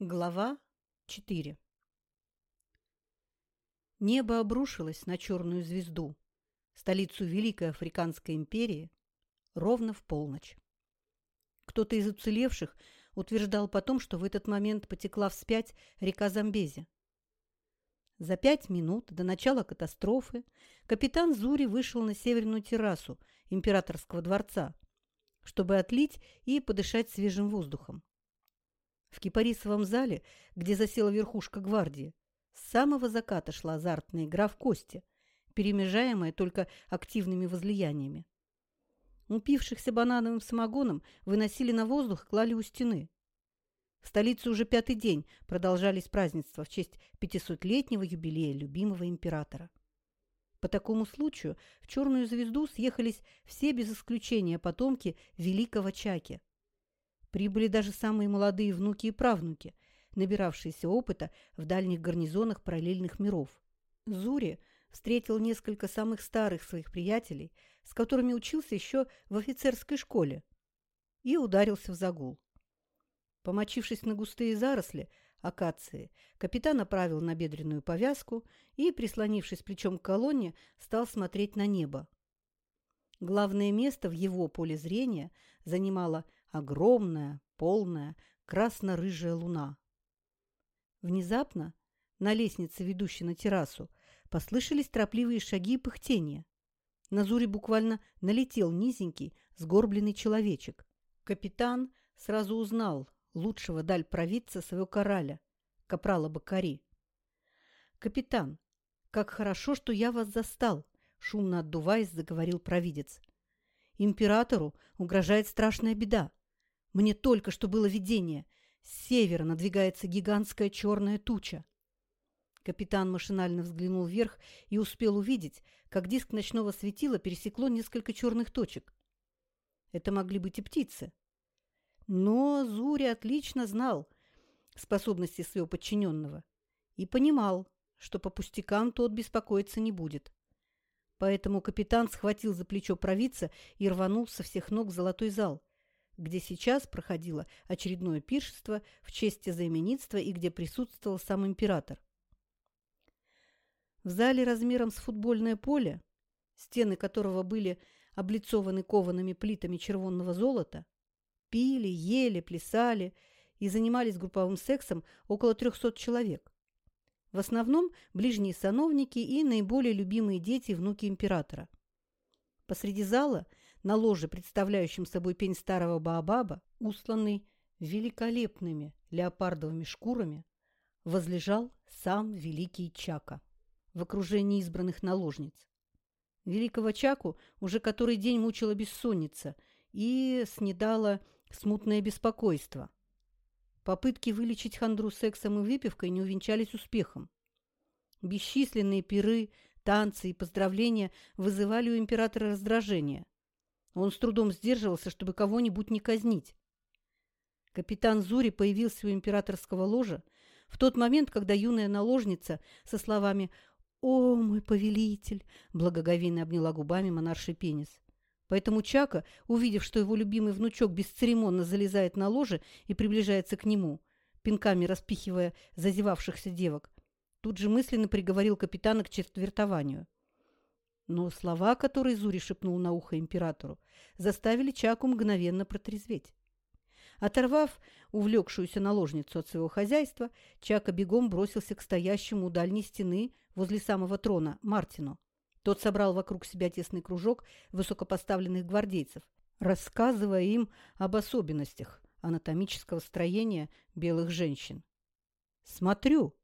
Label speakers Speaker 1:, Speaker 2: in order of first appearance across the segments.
Speaker 1: Глава 4 Небо обрушилось на черную звезду, столицу Великой Африканской империи, ровно в полночь. Кто-то из уцелевших утверждал потом, что в этот момент потекла вспять река Замбези. За пять минут до начала катастрофы капитан Зури вышел на северную террасу императорского дворца, чтобы отлить и подышать свежим воздухом в кипарисовом зале, где засела верхушка гвардии, с самого заката шла азартная игра в кости, перемежаемая только активными возлияниями. Упившихся банановым самогоном выносили на воздух и клали у стены. В столице уже пятый день продолжались празднества в честь пятисотлетнего юбилея любимого императора. По такому случаю в черную звезду съехались все без исключения потомки великого Чаки – Прибыли даже самые молодые внуки и правнуки, набиравшиеся опыта в дальних гарнизонах параллельных миров. Зури встретил несколько самых старых своих приятелей, с которыми учился еще в офицерской школе, и ударился в загул. Помочившись на густые заросли акации, капитан оправил набедренную повязку и, прислонившись плечом к колонне, стал смотреть на небо. Главное место в его поле зрения занимала огромная, полная, красно-рыжая луна. Внезапно на лестнице, ведущей на террасу, послышались торопливые шаги и пыхтения. На Зуре буквально налетел низенький, сгорбленный человечек. Капитан сразу узнал лучшего даль провидца своего кораля, капрала Бакари. «Капитан, как хорошо, что я вас застал!» — шумно отдуваясь, заговорил провидец. «Императору угрожает страшная беда. Мне только что было видение. С севера надвигается гигантская черная туча. Капитан машинально взглянул вверх и успел увидеть, как диск ночного светила пересекло несколько черных точек. Это могли быть и птицы. Но Зури отлично знал способности своего подчиненного и понимал, что по пустякам тот беспокоиться не будет. Поэтому капитан схватил за плечо провидца и рванул со всех ног в золотой зал – где сейчас проходило очередное пиршество в честь знаменитства и где присутствовал сам император. В зале размером с футбольное поле, стены которого были облицованы коваными плитами червонного золота, пили, ели, плясали и занимались групповым сексом около трехсот человек. В основном ближние сановники и наиболее любимые дети и внуки императора. Посреди зала – на ложе, представляющем собой пень старого Баобаба, усланный великолепными леопардовыми шкурами, возлежал сам великий Чака в окружении избранных наложниц. Великого Чаку уже который день мучила бессонница и снедала смутное беспокойство. Попытки вылечить хандру сексом и выпивкой не увенчались успехом. Бесчисленные пиры, танцы и поздравления вызывали у императора раздражение. Он с трудом сдерживался, чтобы кого-нибудь не казнить. Капитан Зури появился у императорского ложа в тот момент, когда юная наложница со словами «О, мой повелитель!» благоговейно обняла губами монарший пенис. Поэтому Чака, увидев, что его любимый внучок бесцеремонно залезает на ложе и приближается к нему, пинками распихивая зазевавшихся девок, тут же мысленно приговорил капитана к четвертованию. Но слова, которые Зури шепнул на ухо императору, заставили Чаку мгновенно протрезветь. Оторвав увлекшуюся наложницу от своего хозяйства, Чака бегом бросился к стоящему у дальней стены возле самого трона Мартину. Тот собрал вокруг себя тесный кружок высокопоставленных гвардейцев, рассказывая им об особенностях анатомического строения белых женщин. «Смотрю,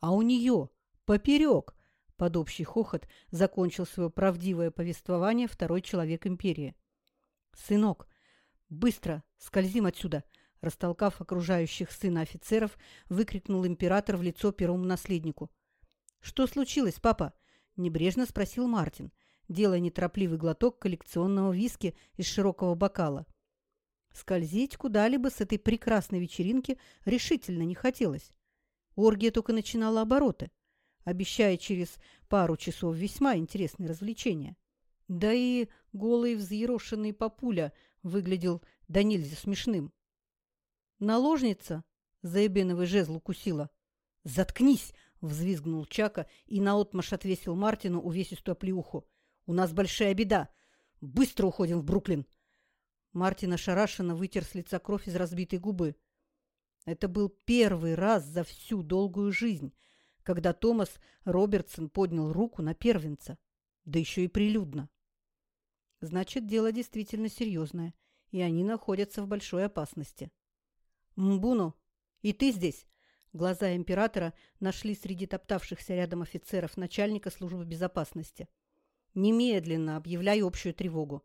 Speaker 1: а у нее поперек под общий хохот закончил свое правдивое повествование второй человек империи. «Сынок, быстро скользим отсюда!» Растолкав окружающих сына офицеров, выкрикнул император в лицо первому наследнику. «Что случилось, папа?» – небрежно спросил Мартин, делая неторопливый глоток коллекционного виски из широкого бокала. Скользить куда-либо с этой прекрасной вечеринки решительно не хотелось. Оргия только начинала обороты – обещая через пару часов весьма интересные развлечения. Да и голый взъерошенный папуля выглядел до нельзя смешным. Наложница Заебеновый жезл укусила. «Заткнись!» – взвизгнул Чака и наотмашь отвесил Мартину увесистую оплеуху. «У нас большая беда! Быстро уходим в Бруклин!» Мартин ошарашенно вытер с лица кровь из разбитой губы. Это был первый раз за всю долгую жизнь, когда Томас Робертсон поднял руку на первенца, да еще и прилюдно. Значит, дело действительно серьезное, и они находятся в большой опасности. «Мбуну, и ты здесь?» Глаза императора нашли среди топтавшихся рядом офицеров начальника службы безопасности. «Немедленно объявляю общую тревогу.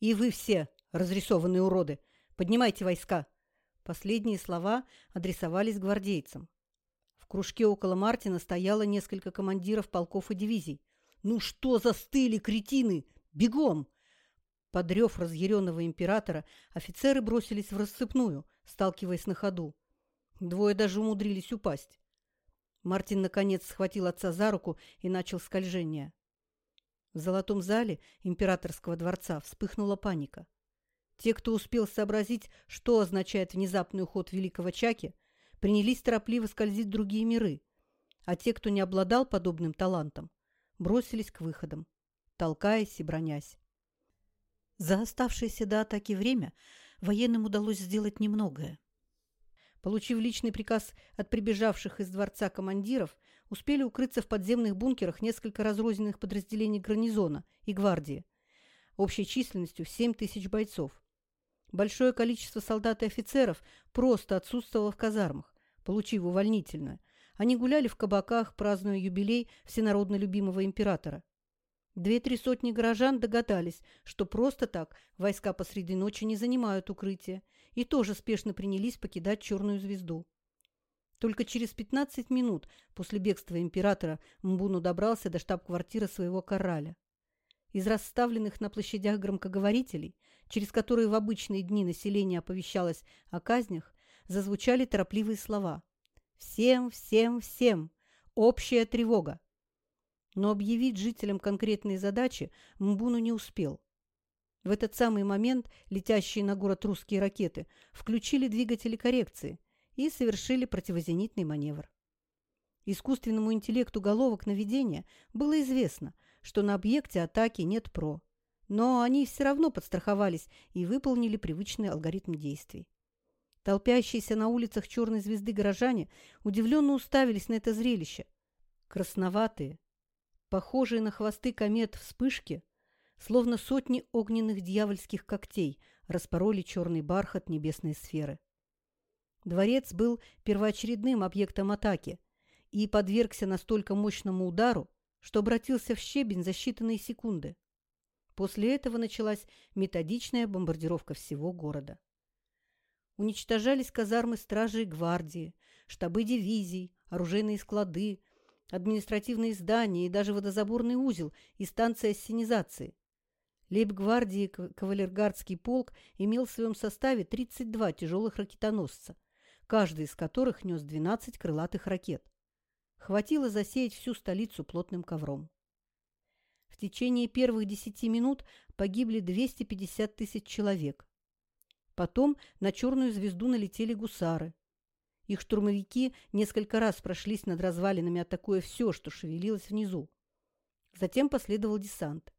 Speaker 1: И вы все, разрисованные уроды, поднимайте войска!» Последние слова адресовались гвардейцам. Кружке около Мартина стояло несколько командиров полков и дивизий. «Ну что застыли, кретины? Бегом!» Под рев разъяренного императора офицеры бросились в рассыпную, сталкиваясь на ходу. Двое даже умудрились упасть. Мартин, наконец, схватил отца за руку и начал скольжение. В золотом зале императорского дворца вспыхнула паника. Те, кто успел сообразить, что означает внезапный уход великого Чаки, принялись торопливо скользить в другие миры, а те, кто не обладал подобным талантом, бросились к выходам, толкаясь и бронясь. За оставшееся до атаки время военным удалось сделать немногое. Получив личный приказ от прибежавших из дворца командиров, успели укрыться в подземных бункерах несколько разрозненных подразделений гарнизона и гвардии, общей численностью в 7 тысяч бойцов. Большое количество солдат и офицеров просто отсутствовало в казармах, получив увольнительное. Они гуляли в кабаках, празднуя юбилей всенародно любимого императора. Две-три сотни горожан догадались, что просто так войска посреди ночи не занимают укрытие, и тоже спешно принялись покидать черную звезду. Только через 15 минут после бегства императора Мбуну добрался до штаб-квартиры своего кораля. Из расставленных на площадях громкоговорителей через которые в обычные дни население оповещалось о казнях, зазвучали торопливые слова. «Всем, всем, всем! Общая тревога!» Но объявить жителям конкретные задачи Мбуну не успел. В этот самый момент летящие на город русские ракеты включили двигатели коррекции и совершили противозенитный маневр. Искусственному интеллекту головок наведения было известно, что на объекте атаки нет ПРО, но они все равно подстраховались и выполнили привычный алгоритм действий. Толпящиеся на улицах черной звезды горожане удивленно уставились на это зрелище. Красноватые, похожие на хвосты комет вспышки, словно сотни огненных дьявольских когтей, распороли черный бархат небесной сферы. Дворец был первоочередным объектом атаки и подвергся настолько мощному удару, что обратился в щебень за считанные секунды. После этого началась методичная бомбардировка всего города. Уничтожались казармы стражей гвардии, штабы дивизий, оружейные склады, административные здания и даже водозаборный узел и станция ассенизации. Лейб-гвардии кавалергардский полк имел в своем составе 32 тяжелых ракетоносца, каждый из которых нес 12 крылатых ракет. Хватило засеять всю столицу плотным ковром. В течение первых десяти минут погибли 250 тысяч человек. Потом на черную звезду налетели гусары. Их штурмовики несколько раз прошлись над развалинами, атакуя все, что шевелилось внизу. Затем последовал десант.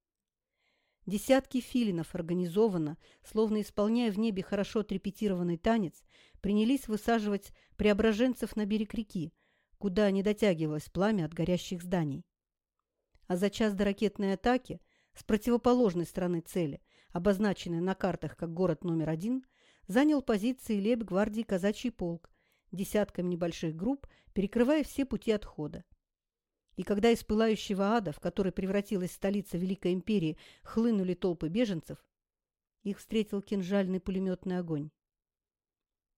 Speaker 1: Десятки филинов организованно, словно исполняя в небе хорошо отрепетированный танец, принялись высаживать преображенцев на берег реки, куда не дотягивалось пламя от горящих зданий а за час до ракетной атаки с противоположной стороны цели, обозначенной на картах как город номер один, занял позиции лейб-гвардии казачий полк десятками небольших групп, перекрывая все пути отхода. И когда из пылающего ада, в который превратилась столица Великой Империи, хлынули толпы беженцев, их встретил кинжальный пулеметный огонь.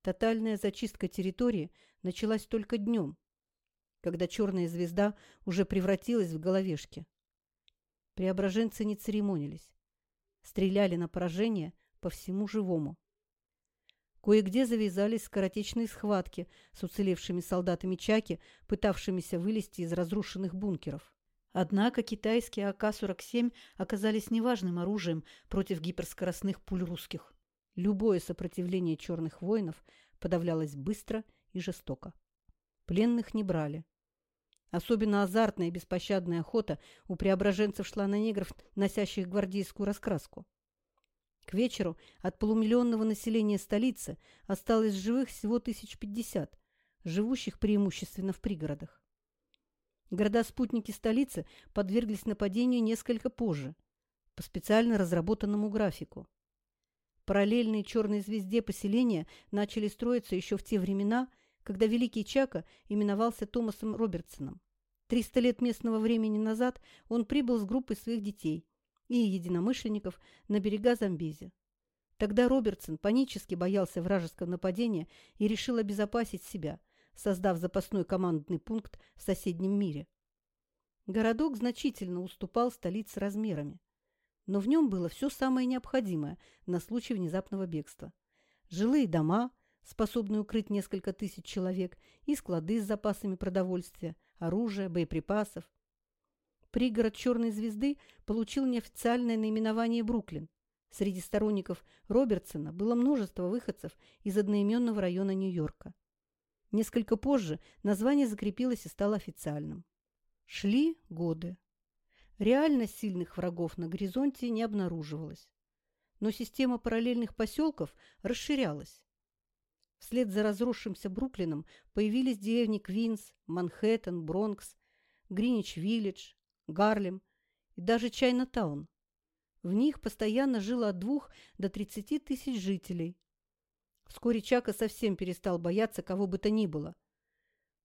Speaker 1: Тотальная зачистка территории началась только днем, когда черная звезда уже превратилась в головешки. Преображенцы не церемонились. Стреляли на поражение по всему живому. Кое-где завязались скоротечные схватки с уцелевшими солдатами Чаки, пытавшимися вылезти из разрушенных бункеров. Однако китайские АК-47 оказались неважным оружием против гиперскоростных пуль русских. Любое сопротивление черных воинов подавлялось быстро и жестоко. Пленных не брали. Особенно азартная и беспощадная охота у преображенцев шла на негров, носящих гвардейскую раскраску. К вечеру от полумиллионного населения столицы осталось живых всего тысяч пятьдесят, живущих преимущественно в пригородах. Города-спутники столицы подверглись нападению несколько позже, по специально разработанному графику. Параллельные черной звезде поселения начали строиться еще в те времена, когда Великий Чака именовался Томасом Робертсоном. Триста лет местного времени назад он прибыл с группой своих детей и единомышленников на берега Замбези. Тогда Робертсон панически боялся вражеского нападения и решил обезопасить себя, создав запасной командный пункт в соседнем мире. Городок значительно уступал столице размерами, но в нем было все самое необходимое на случай внезапного бегства. Жилые дома – способный укрыть несколько тысяч человек, и склады с запасами продовольствия, оружия, боеприпасов. Пригород «Черной звезды» получил неофициальное наименование «Бруклин». Среди сторонников Робертсона было множество выходцев из одноименного района Нью-Йорка. Несколько позже название закрепилось и стало официальным. Шли годы. Реально сильных врагов на горизонте не обнаруживалось. Но система параллельных поселков расширялась. Вслед за разросшимся Бруклином появились деревни Квинс, Манхэттен, Бронкс, Гринич-Виллидж, Гарлем и даже Чайна-таун. В них постоянно жило от двух до тридцати тысяч жителей. Вскоре Чака совсем перестал бояться кого бы то ни было.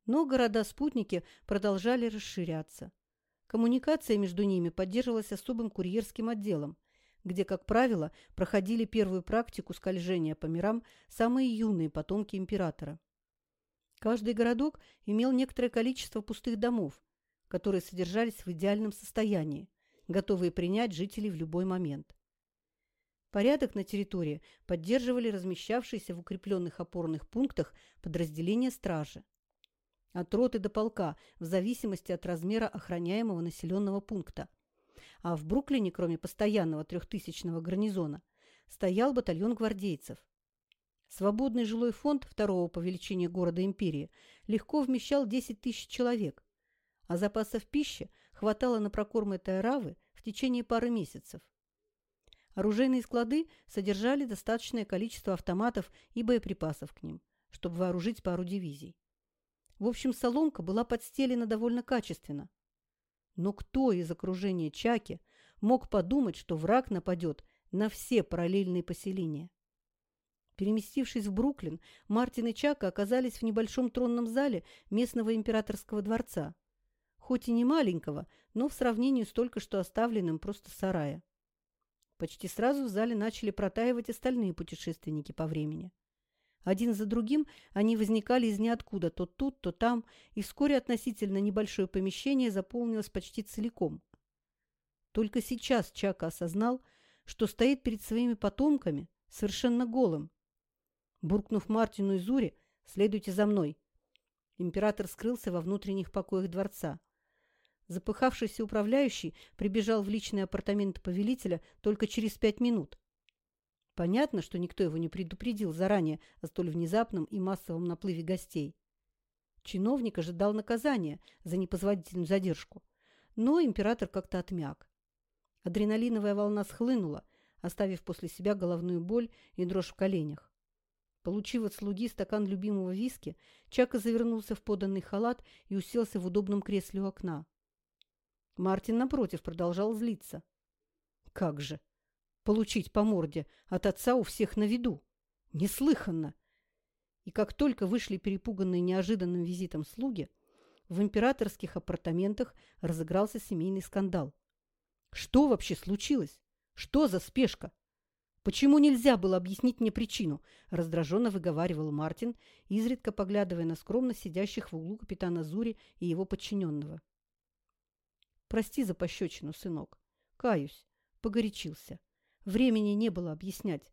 Speaker 1: Но города-спутники продолжали расширяться. Коммуникация между ними поддерживалась особым курьерским отделом – где, как правило, проходили первую практику скольжения по мирам самые юные потомки императора. Каждый городок имел некоторое количество пустых домов, которые содержались в идеальном состоянии, готовые принять жителей в любой момент. Порядок на территории поддерживали размещавшиеся в укрепленных опорных пунктах подразделения стражи. От роты до полка, в зависимости от размера охраняемого населенного пункта а в Бруклине, кроме постоянного трехтысячного гарнизона, стоял батальон гвардейцев. Свободный жилой фонд второго по величине города империи легко вмещал 10 тысяч человек, а запасов пищи хватало на прокорм этой в течение пары месяцев. Оружейные склады содержали достаточное количество автоматов и боеприпасов к ним, чтобы вооружить пару дивизий. В общем, соломка была подстелена довольно качественно, но кто из окружения Чаки мог подумать, что враг нападет на все параллельные поселения? Переместившись в Бруклин, Мартин и Чака оказались в небольшом тронном зале местного императорского дворца. Хоть и не маленького, но в сравнении с только что оставленным просто сарая. Почти сразу в зале начали протаивать остальные путешественники по времени. Один за другим они возникали из ниоткуда, то тут, то там, и вскоре относительно небольшое помещение заполнилось почти целиком. Только сейчас Чака осознал, что стоит перед своими потомками совершенно голым. Буркнув Мартину и Зуре, «Следуйте за мной!» Император скрылся во внутренних покоях дворца. Запыхавшийся управляющий прибежал в личные апартаменты повелителя только через пять минут. Понятно, что никто его не предупредил заранее о столь внезапном и массовом наплыве гостей. Чиновник ожидал наказания за непозволительную задержку, но император как-то отмяк. Адреналиновая волна схлынула, оставив после себя головную боль и дрожь в коленях. Получив от слуги стакан любимого виски, Чака завернулся в поданный халат и уселся в удобном кресле у окна. Мартин, напротив, продолжал злиться. «Как же! получить по морде от отца у всех на виду. Неслыханно! И как только вышли перепуганные неожиданным визитом слуги, в императорских апартаментах разыгрался семейный скандал. Что вообще случилось? Что за спешка? Почему нельзя было объяснить мне причину? Раздраженно выговаривал Мартин, изредка поглядывая на скромно сидящих в углу капитана Зури и его подчиненного. Прости за пощечину, сынок. Каюсь, погорячился. Времени не было объяснять.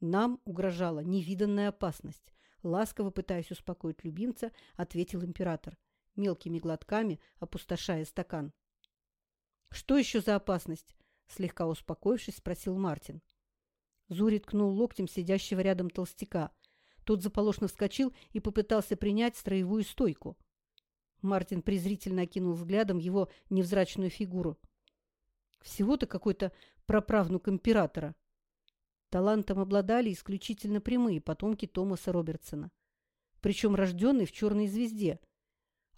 Speaker 1: Нам угрожала невиданная опасность. Ласково пытаясь успокоить любимца, ответил император, мелкими глотками опустошая стакан. «Что еще за опасность?» Слегка успокоившись, спросил Мартин. Зури ткнул локтем сидящего рядом толстяка. Тот заполошно вскочил и попытался принять строевую стойку. Мартин презрительно окинул взглядом его невзрачную фигуру. Всего-то какой-то праправнук императора. Талантом обладали исключительно прямые потомки Томаса Робертсона, причем рожденный в «Черной звезде»,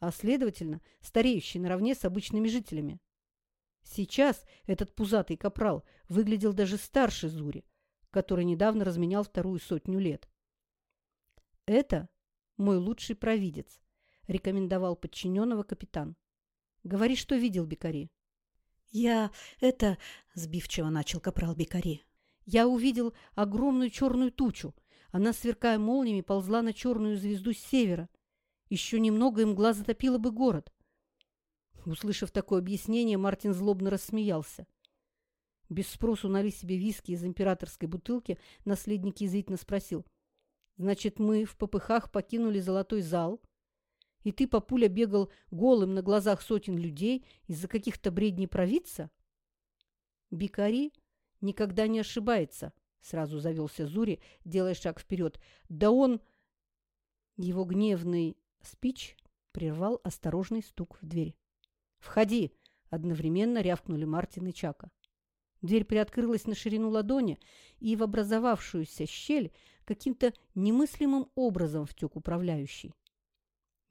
Speaker 1: а, следовательно, стареющий наравне с обычными жителями. Сейчас этот пузатый капрал выглядел даже старше Зури, который недавно разменял вторую сотню лет. «Это мой лучший провидец», – рекомендовал подчиненного капитан. «Говори, что видел Бекари».
Speaker 2: «Я... это...» – сбивчиво начал капрал Бекари.
Speaker 1: «Я увидел огромную черную тучу. Она, сверкая молниями, ползла на черную звезду с севера. Еще немного, и мгла затопила бы город. Услышав такое объяснение, Мартин злобно рассмеялся. Без спросу налили себе виски из императорской бутылки, наследник язвительно спросил. «Значит, мы в попыхах покинули золотой зал, и ты, папуля, бегал голым на глазах сотен людей из-за каких-то бредней провидца?» «Бикари никогда не ошибается», — сразу завелся Зури, делая шаг вперед. «Да он...» Его гневный Спич прервал осторожный стук в дверь. «Входи!» – одновременно рявкнули Мартин и Чака. Дверь приоткрылась на ширину ладони, и в образовавшуюся щель каким-то немыслимым образом втек управляющий.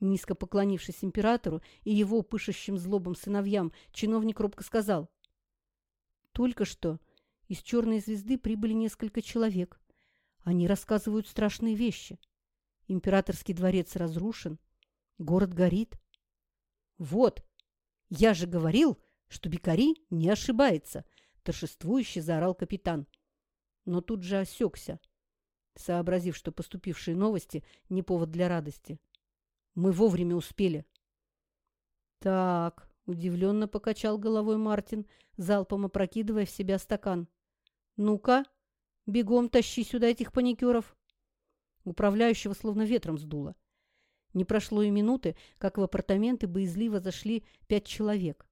Speaker 1: Низко поклонившись императору и его пышущим злобом сыновьям, чиновник робко сказал. «Только что из черной звезды прибыли несколько человек. Они рассказывают страшные вещи. Императорский дворец разрушен. Город горит. Вот, я же говорил, что Бикари не ошибается, торжествующе заорал капитан. Но тут же осекся, сообразив, что поступившие новости не повод для радости. Мы вовремя успели. Так, удивленно покачал головой Мартин, залпом опрокидывая в себя стакан. Ну-ка, бегом тащи сюда этих паникеров. Управляющего словно ветром сдуло. Не прошло и минуты, как в апартаменты боязливо зашли пять человек.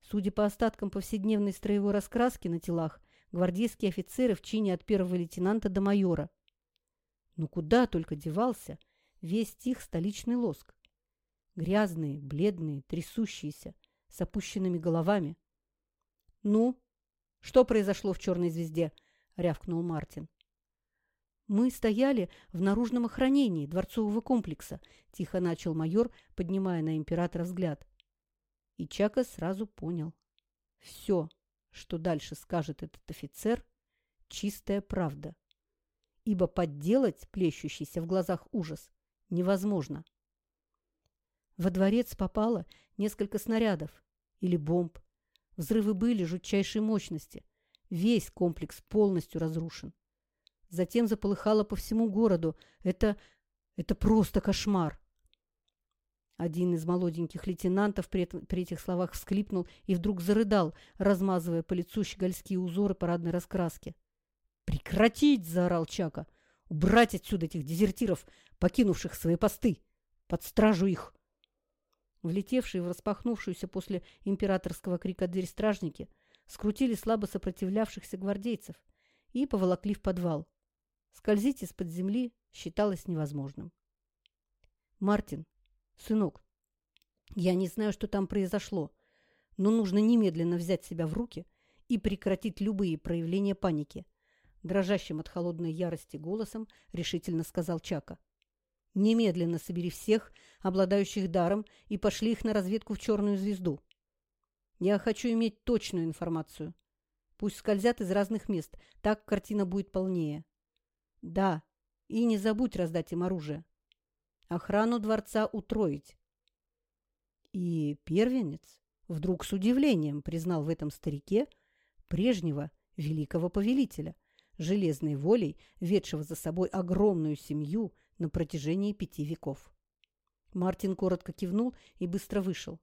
Speaker 1: Судя по остаткам повседневной строевой раскраски на телах, гвардейские офицеры в чине от первого лейтенанта до майора. Но куда только девался весь их столичный лоск. Грязные, бледные, трясущиеся, с опущенными головами. «Ну, что произошло в «Черной звезде»?» — рявкнул Мартин. «Мы стояли в наружном охранении дворцового комплекса», – тихо начал майор, поднимая на императора взгляд. И Чака сразу понял. Все, что дальше скажет этот офицер, чистая правда. Ибо подделать плещущийся в глазах ужас невозможно. Во дворец попало несколько снарядов или бомб. Взрывы были жутчайшей мощности. Весь комплекс полностью разрушен. Затем заполыхало по всему городу. Это... это просто кошмар. Один из молоденьких лейтенантов при, при этих словах всклипнул и вдруг зарыдал, размазывая по лицу щегольские узоры парадной раскраски. «Прекратить!» – заорал Чака. «Убрать отсюда этих дезертиров, покинувших свои посты! Под стражу их!» Влетевшие в распахнувшуюся после императорского крика дверь стражники скрутили слабо сопротивлявшихся гвардейцев и поволокли в подвал. Скользить из-под земли считалось невозможным. «Мартин, сынок, я не знаю, что там произошло, но нужно немедленно взять себя в руки и прекратить любые проявления паники», дрожащим от холодной ярости голосом решительно сказал Чака. «Немедленно собери всех, обладающих даром, и пошли их на разведку в Черную звезду. Я хочу иметь точную информацию. Пусть скользят из разных мест, так картина будет полнее. Да, и не забудь раздать им оружие. Охрану дворца утроить. И первенец вдруг с удивлением признал в этом старике прежнего великого повелителя, железной волей, ведшего за собой огромную семью на протяжении пяти веков. Мартин коротко кивнул и быстро вышел.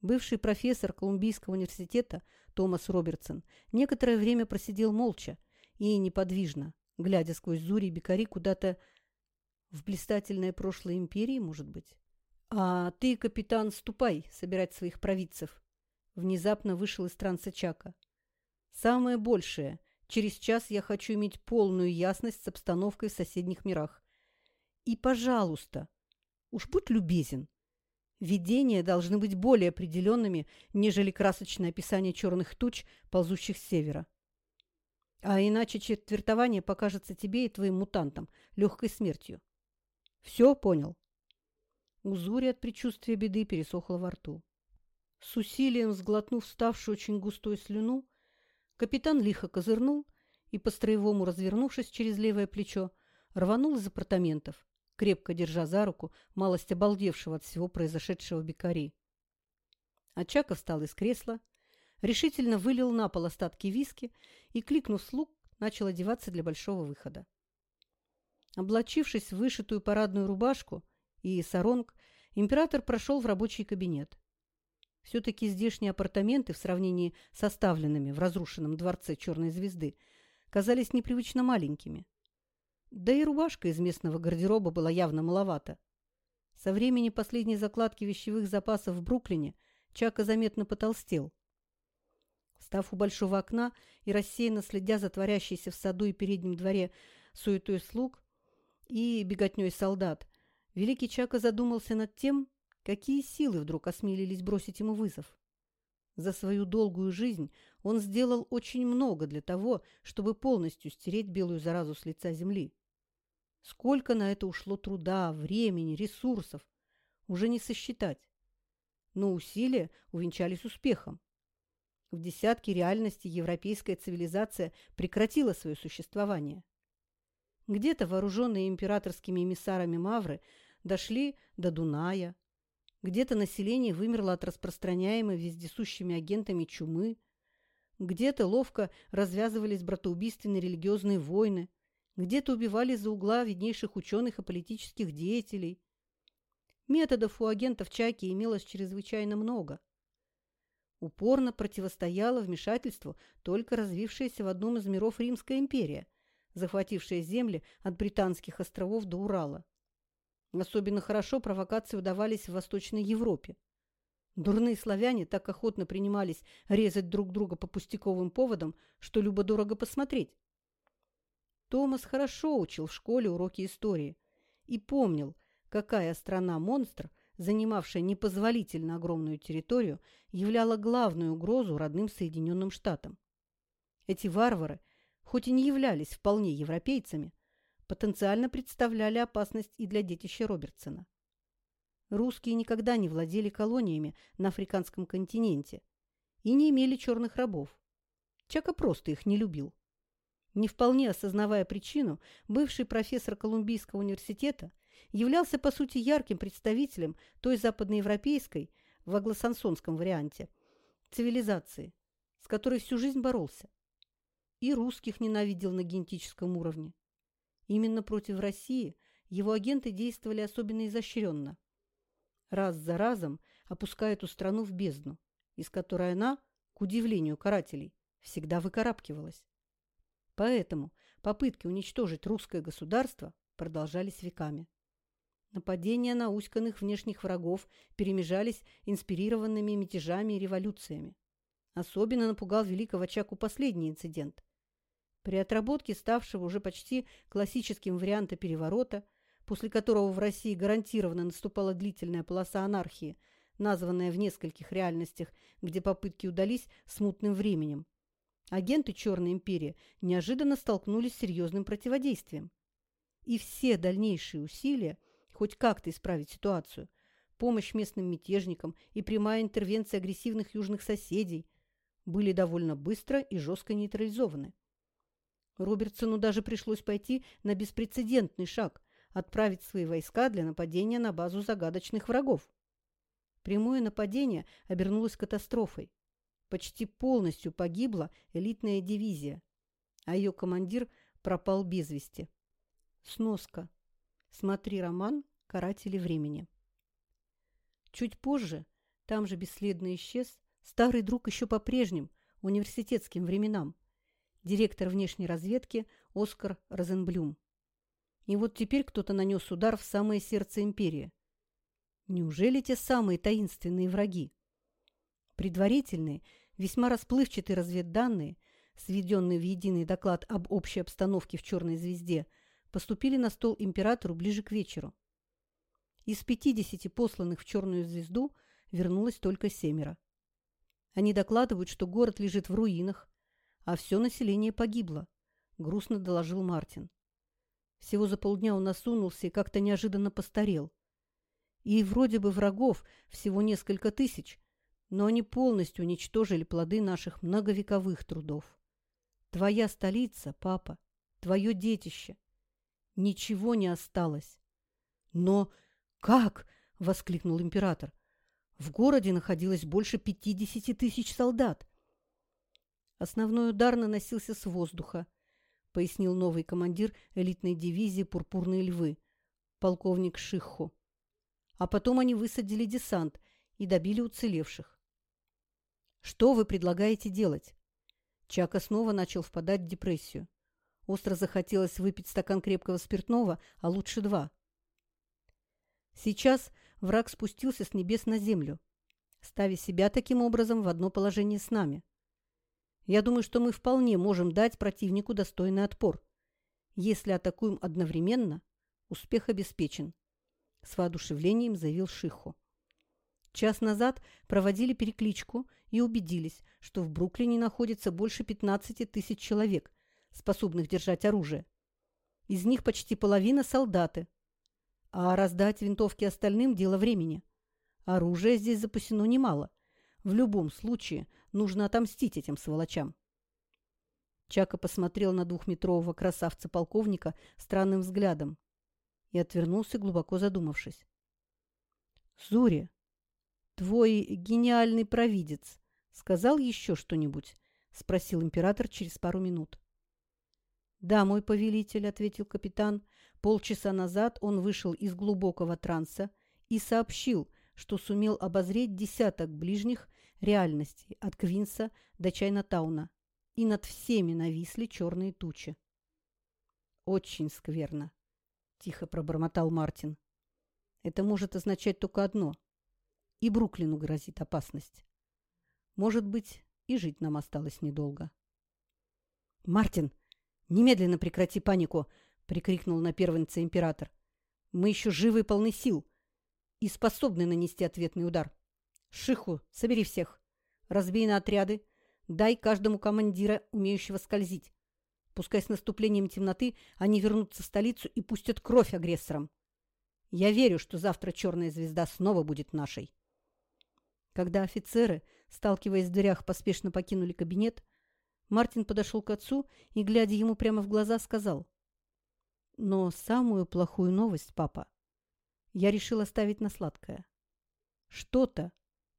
Speaker 1: Бывший профессор Колумбийского университета Томас Робертсон некоторое время просидел молча и неподвижно, глядя сквозь Зури и Бекари куда-то в блистательное прошлое империи, может быть. «А ты, капитан, ступай собирать своих провидцев!» Внезапно вышел из транса Чака. «Самое большее, Через час я хочу иметь полную ясность с обстановкой в соседних мирах. И, пожалуйста, уж будь любезен. Видения должны быть более определенными, нежели красочное описание черных туч, ползущих с севера. А иначе четвертование покажется тебе и твоим мутантам легкой смертью. Все понял? У от предчувствия беды пересохло во рту. С усилием сглотнув ставшую очень густой слюну, капитан лихо козырнул и, по-строевому развернувшись через левое плечо, рванул из апартаментов, крепко держа за руку малость обалдевшего от всего произошедшего бекари. Очаков встал из кресла, решительно вылил на пол остатки виски и, кликнув слуг, начал одеваться для большого выхода. Облачившись в вышитую парадную рубашку и саронг, император прошел в рабочий кабинет. Все-таки здешние апартаменты в сравнении с оставленными в разрушенном дворце Черной Звезды казались непривычно маленькими. Да и рубашка из местного гардероба была явно маловата. Со времени последней закладки вещевых запасов в Бруклине Чака заметно потолстел. Став у большого окна и рассеянно следя за творящейся в саду и переднем дворе суетой слуг и беготней солдат, великий Чака задумался над тем, Какие силы вдруг осмелились бросить ему вызов? За свою долгую жизнь он сделал очень много для того, чтобы полностью стереть белую заразу с лица земли. Сколько на это ушло труда, времени, ресурсов, уже не сосчитать. Но усилия увенчались успехом. В десятки реальностей европейская цивилизация прекратила свое существование. Где-то вооруженные императорскими эмиссарами Мавры дошли до Дуная, где-то население вымерло от распространяемой вездесущими агентами чумы. Где-то ловко развязывались братоубийственные религиозные войны. Где-то убивали за угла виднейших ученых и политических деятелей. Методов у агентов Чаки имелось чрезвычайно много. Упорно противостояло вмешательству только развившаяся в одном из миров Римская империя, захватившая земли от Британских островов до Урала. Особенно хорошо провокации удавались в Восточной Европе. Дурные славяне так охотно принимались резать друг друга по пустяковым поводам, что любо-дорого посмотреть. Томас хорошо учил в школе уроки истории и помнил, какая страна-монстр, занимавшая непозволительно огромную территорию, являла главную угрозу родным Соединенным Штатам. Эти варвары, хоть и не являлись вполне европейцами, потенциально представляли опасность и для детища Робертсона. Русские никогда не владели колониями на африканском континенте и не имели черных рабов. Чака просто их не любил. Не вполне осознавая причину, бывший профессор Колумбийского университета являлся, по сути, ярким представителем той западноевропейской, в англосансонском варианте, цивилизации, с которой всю жизнь боролся. И русских ненавидел на генетическом уровне. Именно против России его агенты действовали особенно изощренно. Раз за разом опуская эту страну в бездну, из которой она, к удивлению карателей, всегда выкарабкивалась. Поэтому попытки уничтожить русское государство продолжались веками. Нападения на уськанных внешних врагов перемежались инспирированными мятежами и революциями. Особенно напугал великого Чаку последний инцидент, при отработке ставшего уже почти классическим варианта переворота, после которого в России гарантированно наступала длительная полоса анархии, названная в нескольких реальностях, где попытки удались смутным временем, агенты Черной империи неожиданно столкнулись с серьезным противодействием. И все дальнейшие усилия хоть как-то исправить ситуацию, помощь местным мятежникам и прямая интервенция агрессивных южных соседей были довольно быстро и жестко нейтрализованы. Робертсону даже пришлось пойти на беспрецедентный шаг – отправить свои войска для нападения на базу загадочных врагов. Прямое нападение обернулось катастрофой. Почти полностью погибла элитная дивизия, а ее командир пропал без вести. Сноска. Смотри роман «Каратели времени». Чуть позже, там же бесследно исчез, старый друг еще по прежним, университетским временам, директор внешней разведки Оскар Розенблюм. И вот теперь кто-то нанес удар в самое сердце империи. Неужели те самые таинственные враги? Предварительные, весьма расплывчатые разведданные сведенные в единый доклад об общей обстановке в «Черной звезде», поступили на стол императору ближе к вечеру. Из 50 посланных в «Черную звезду» вернулось только семеро. Они докладывают, что город лежит в руинах, а все население погибло, грустно доложил Мартин. Всего за полдня он осунулся и как-то неожиданно постарел. И вроде бы врагов всего несколько тысяч, но они полностью уничтожили плоды наших многовековых трудов. Твоя столица, папа, твое детище. Ничего не осталось. Но как? — воскликнул император. В городе находилось больше пятидесяти тысяч солдат. Основной удар наносился с воздуха, пояснил новый командир элитной дивизии «Пурпурные львы», полковник Шиххо. А потом они высадили десант и добили уцелевших. Что вы предлагаете делать? Чака снова начал впадать в депрессию. Остро захотелось выпить стакан крепкого спиртного, а лучше два. Сейчас враг спустился с небес на землю, ставя себя таким образом в одно положение с нами. Я думаю, что мы вполне можем дать противнику достойный отпор. Если атакуем одновременно, успех обеспечен, — с воодушевлением заявил Шиху. Час назад проводили перекличку и убедились, что в Бруклине находится больше 15 тысяч человек, способных держать оружие. Из них почти половина – солдаты. А раздать винтовки остальным – дело времени. Оружия здесь запасено немало. В любом случае нужно отомстить этим сволочам. Чака посмотрел на двухметрового красавца-полковника странным взглядом и отвернулся, глубоко задумавшись. «Зури, твой гениальный провидец сказал еще что-нибудь?» — спросил император через пару минут. «Да, мой повелитель», — ответил капитан. Полчаса назад он вышел из глубокого транса и сообщил, что сумел обозреть десяток ближних реальностей от Квинса до Чайнатауна, и над всеми нависли черные тучи. «Очень скверно», — тихо пробормотал Мартин. «Это может означать только одно. И Бруклину грозит опасность. Может быть, и жить нам осталось недолго». «Мартин, немедленно прекрати панику!» — прикрикнул на первенца император. «Мы еще живы и полны сил и способны нанести ответный удар. Шиху, собери всех. Разбей на отряды. Дай каждому командира, умеющего скользить. Пускай с наступлением темноты они вернутся в столицу и пустят кровь агрессорам. Я верю, что завтра черная звезда снова будет нашей. Когда офицеры, сталкиваясь в дверях, поспешно покинули кабинет, Мартин подошел к отцу и, глядя ему прямо в глаза, сказал. «Но самую плохую новость, папа, я решил оставить на сладкое. Что-то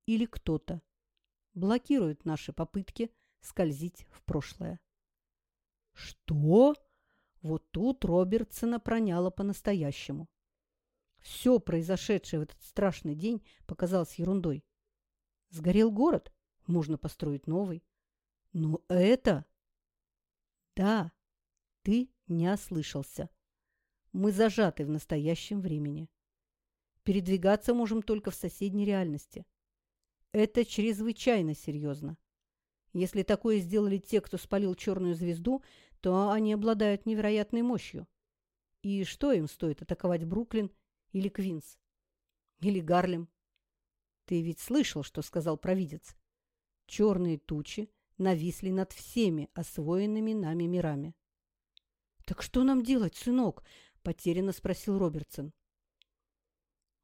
Speaker 1: или кто-то блокирует наши попытки скользить в прошлое. Что? Вот тут Робертсона проняло по-настоящему. Все произошедшее в этот страшный день показалось ерундой. Сгорел город, можно построить новый. Но это... Да, ты не ослышался. Мы зажаты в настоящем времени. Передвигаться можем только в соседней реальности. Это чрезвычайно серьезно. Если такое сделали те, кто спалил черную звезду, то они обладают невероятной мощью. И что им стоит атаковать Бруклин или Квинс? Или Гарлем? Ты ведь слышал, что сказал провидец? Черные тучи нависли над всеми освоенными нами мирами. — Так что нам делать, сынок? — потерянно спросил Робертсон.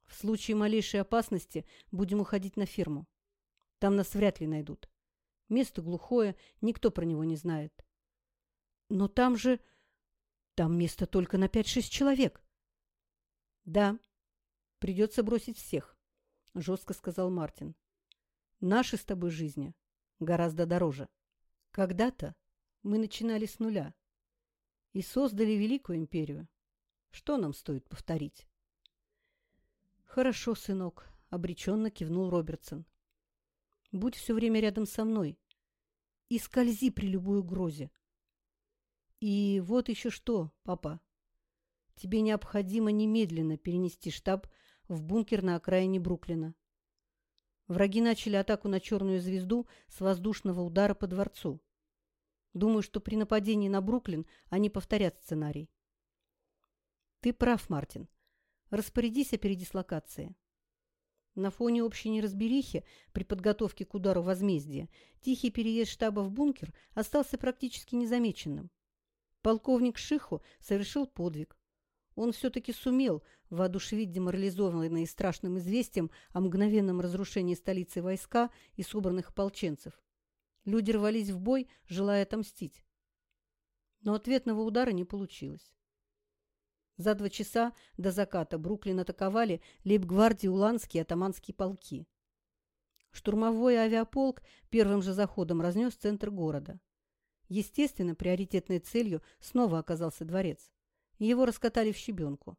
Speaker 1: В случае малейшей опасности будем уходить на ферму. Там нас вряд ли найдут. Место глухое, никто про него не знает. Но там же... Там место только на пять-шесть человек. Да, придется бросить всех, жестко сказал Мартин. Наши с тобой жизни гораздо дороже. Когда-то мы начинали с нуля и создали великую империю. Что нам стоит повторить? «Хорошо, сынок», — обреченно кивнул Робертсон. «Будь все время рядом со мной и скользи при любой угрозе. И вот еще что, папа. Тебе необходимо немедленно перенести штаб в бункер на окраине Бруклина. Враги начали атаку на черную звезду с воздушного удара по дворцу. Думаю, что при нападении на Бруклин они повторят сценарий. Ты прав, Мартин. Распорядись о передислокации. На фоне общей неразберихи при подготовке к удару возмездия тихий переезд штаба в бункер остался практически незамеченным. Полковник Шиху совершил подвиг. Он все-таки сумел воодушевить деморализованные страшным известием о мгновенном разрушении столицы войска и собранных ополченцев. Люди рвались в бой, желая отомстить. Но ответного удара не получилось. За два часа до заката Бруклин атаковали лейб-гвардии Уланские атаманские полки. Штурмовой авиаполк первым же заходом разнес центр города. Естественно, приоритетной целью снова оказался дворец. Его раскатали в щебенку.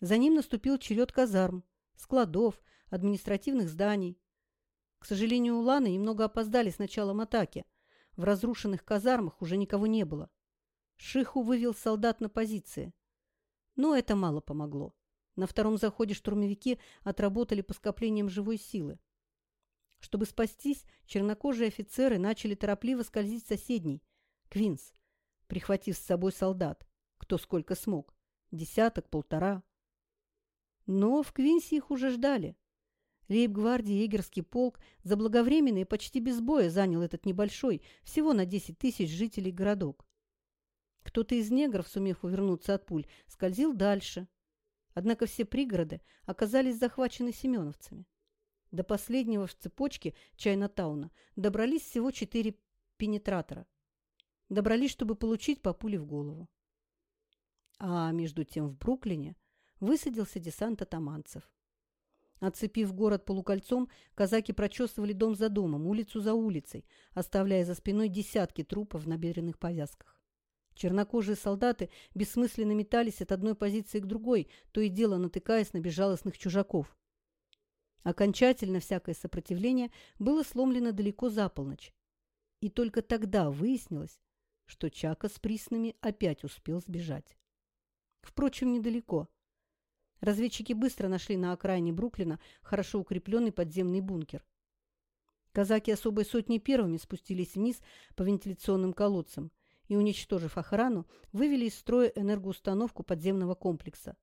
Speaker 1: За ним наступил черед казарм, складов, административных зданий. К сожалению, уланы немного опоздали с началом атаки. В разрушенных казармах уже никого не было. Шиху вывел солдат на позиции. Но это мало помогло. На втором заходе штурмовики отработали по скоплениям живой силы. Чтобы спастись, чернокожие офицеры начали торопливо скользить в соседний, Квинс, прихватив с собой солдат, кто сколько смог, десяток, полтора. Но в Квинсе их уже ждали. Лейб-гвардии егерский полк заблаговременно и почти без боя занял этот небольшой, всего на 10 тысяч жителей городок. Кто-то из негров, сумев увернуться от пуль, скользил дальше. Однако все пригороды оказались захвачены семеновцами. До последнего в цепочке Чайна-тауна добрались всего четыре пенетратора. Добрались, чтобы получить по пуле в голову. А между тем в Бруклине высадился десант атаманцев. Отцепив город полукольцом, казаки прочесывали дом за домом, улицу за улицей, оставляя за спиной десятки трупов в набедренных повязках. Чернокожие солдаты бессмысленно метались от одной позиции к другой, то и дело натыкаясь на безжалостных чужаков. Окончательно всякое сопротивление было сломлено далеко за полночь. И только тогда выяснилось, что Чака с приснами опять успел сбежать. Впрочем, недалеко. Разведчики быстро нашли на окраине Бруклина хорошо укрепленный подземный бункер. Казаки особой сотни первыми спустились вниз по вентиляционным колодцам и, уничтожив охрану, вывели из строя энергоустановку подземного комплекса.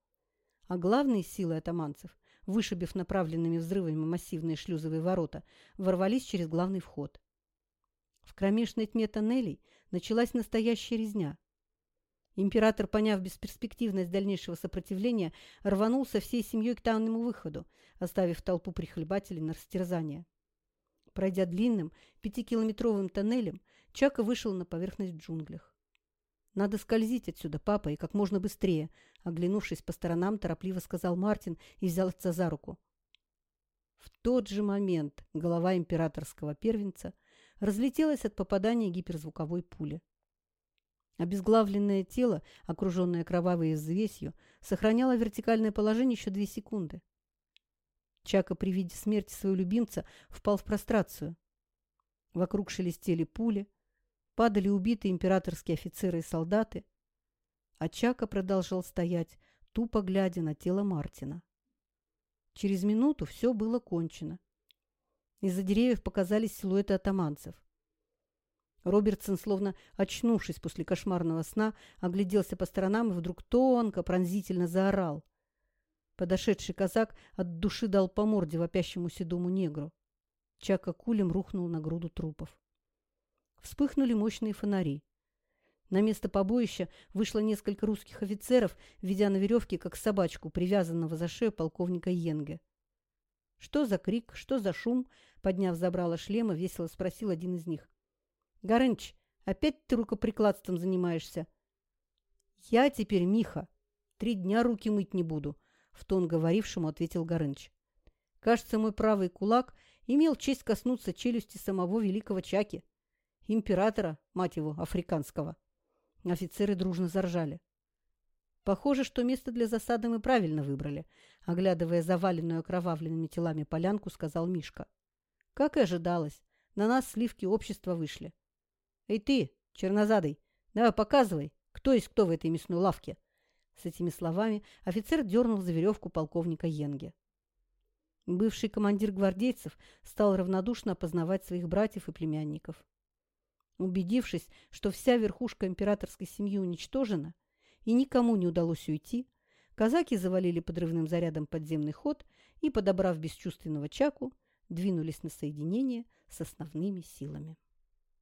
Speaker 1: А главные силы атаманцев, вышибив направленными взрывами массивные шлюзовые ворота, ворвались через главный вход. В кромешной тьме тоннелей началась настоящая резня. Император, поняв бесперспективность дальнейшего сопротивления, рванулся всей семьей к тайному выходу, оставив толпу прихлебателей на растерзание. Пройдя длинным пятикилометровым тоннелем, Чака вышел на поверхность джунглях. «Надо скользить отсюда, папа, и как можно быстрее», оглянувшись по сторонам, торопливо сказал Мартин и взял отца за руку. В тот же момент голова императорского первенца разлетелась от попадания гиперзвуковой пули. Обезглавленное тело, окруженное кровавой взвесью, сохраняло вертикальное положение еще две секунды. Чака при виде смерти своего любимца впал в прострацию. Вокруг шелестели пули, Падали убитые императорские офицеры и солдаты. А Чака продолжал стоять, тупо глядя на тело Мартина. Через минуту все было кончено. Из-за деревьев показались силуэты атаманцев. Робертсон, словно очнувшись после кошмарного сна, огляделся по сторонам и вдруг тонко, пронзительно заорал. Подошедший казак от души дал по морде вопящему седому негру. Чака кулем рухнул на груду трупов вспыхнули мощные фонари. На место побоища вышло несколько русских офицеров, ведя на веревке, как собачку, привязанного за шею полковника Йенге. «Что за крик? Что за шум?» Подняв забрало шлема, весело спросил один из них. «Горыныч, опять ты рукоприкладством занимаешься?» «Я теперь Миха. Три дня руки мыть не буду», — в тон говорившему ответил Горыныч. «Кажется, мой правый кулак имел честь коснуться челюсти самого великого Чаки». Императора, мать его, африканского. Офицеры дружно заржали. Похоже, что место для засады мы правильно выбрали, оглядывая заваленную окровавленными телами полянку, сказал Мишка. Как и ожидалось, на нас сливки общества вышли. Эй ты, чернозадый, давай показывай, кто есть кто в этой мясной лавке. С этими словами офицер дернул за веревку полковника Йенге. Бывший командир гвардейцев стал равнодушно опознавать своих братьев и племянников. Убедившись, что вся верхушка императорской семьи уничтожена и никому не удалось уйти, казаки завалили подрывным зарядом подземный ход и, подобрав бесчувственного Чаку, двинулись на соединение с основными силами.